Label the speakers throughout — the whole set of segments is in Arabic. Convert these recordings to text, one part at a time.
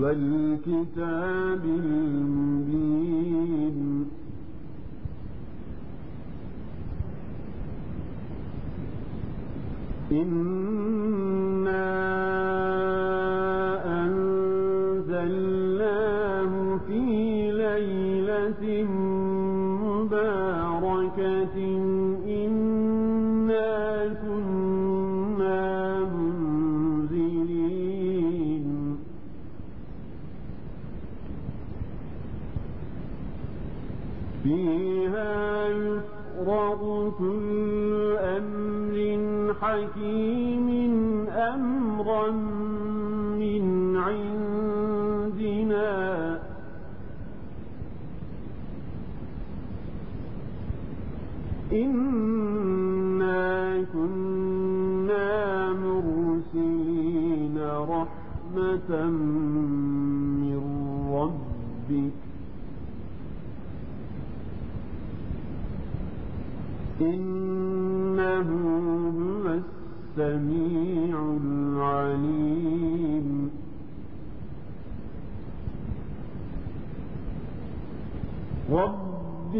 Speaker 1: والكتاب المبين. إنا أنزلناه في ليلة مباركة فيها يفرغ كل أمر حكيم أمرا من عندنا. إنا كنا مرسلين رحمة من ربك. إنه هو السميع العليم. رب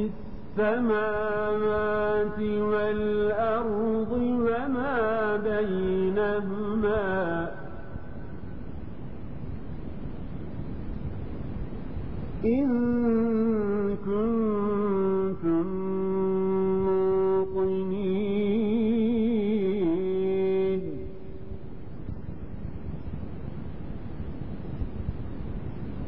Speaker 1: السماوات والأرض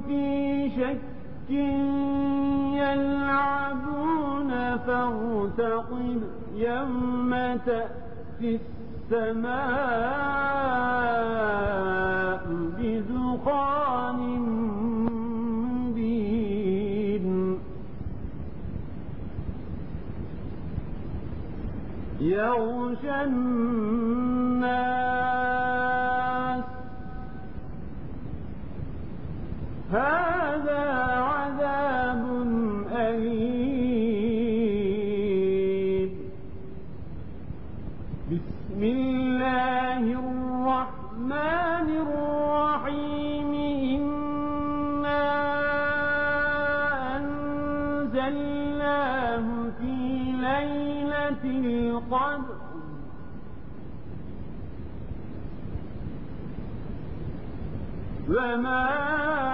Speaker 1: في شك يلعبون فارتقب يوم تأتي السماء بدخان مبين. يغشى الناس هذا عذاب أليم. بسم الله الرحمن الرحيم. إنا أنزلناه في ليلة القدر. وما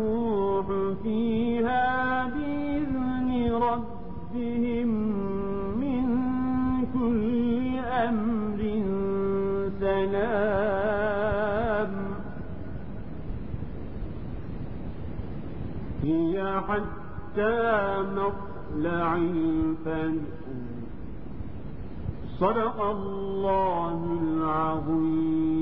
Speaker 1: سلام هي حتى مطلع الفجر. صدق الله العظيم.